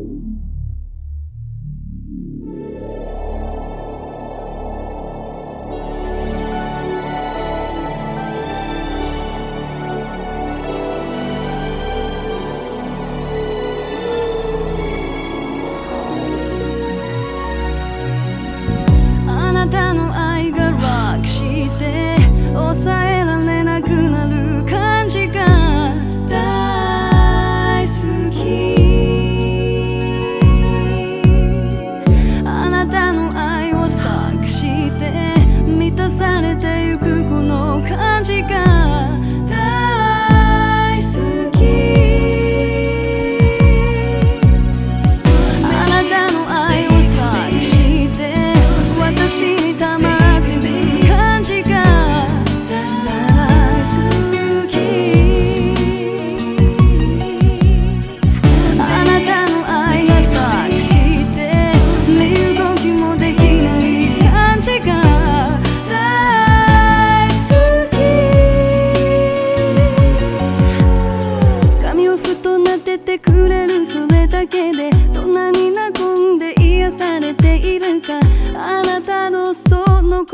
あ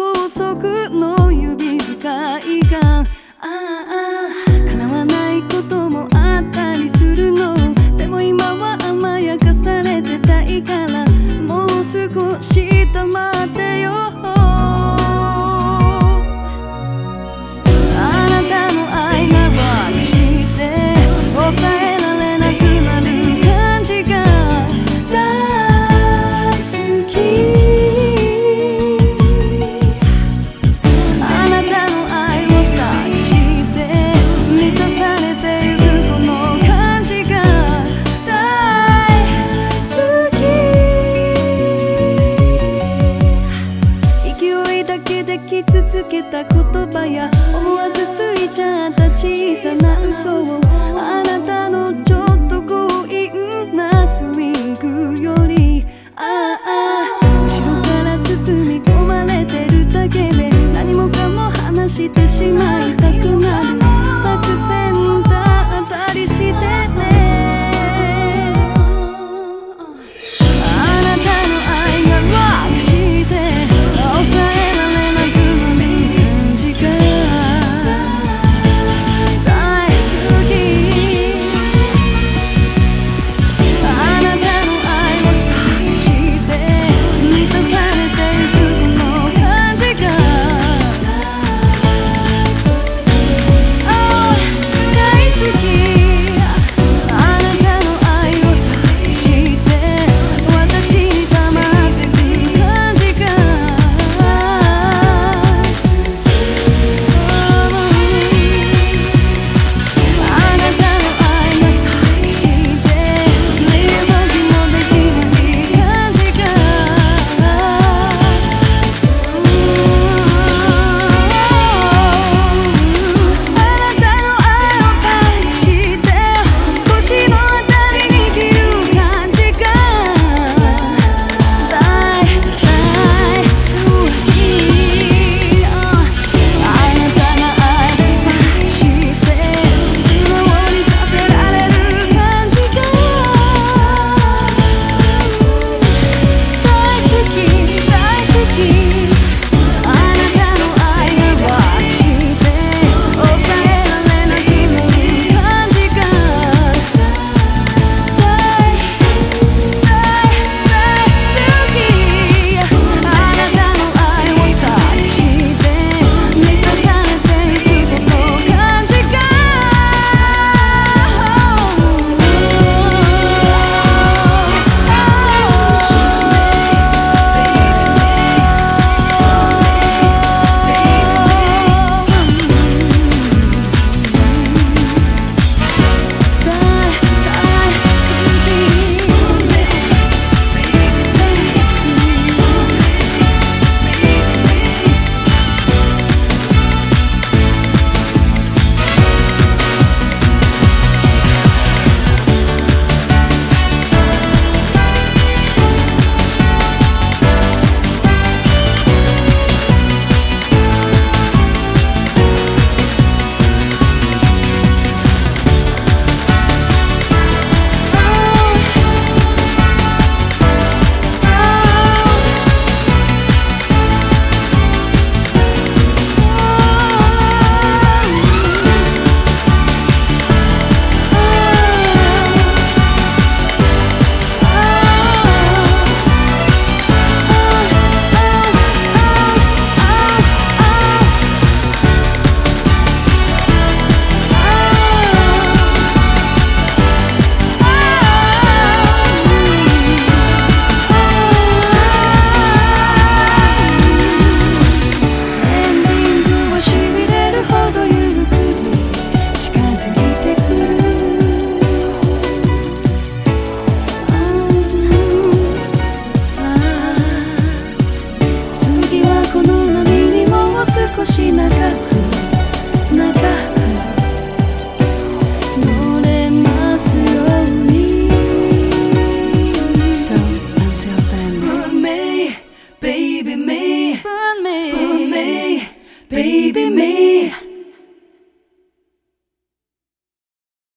その高速の指使い言葉や思わずついちゃった小さな嘘をあなたのし長く長く乗れますように So until then Spoon me, baby me Spoon me, Spoon me baby me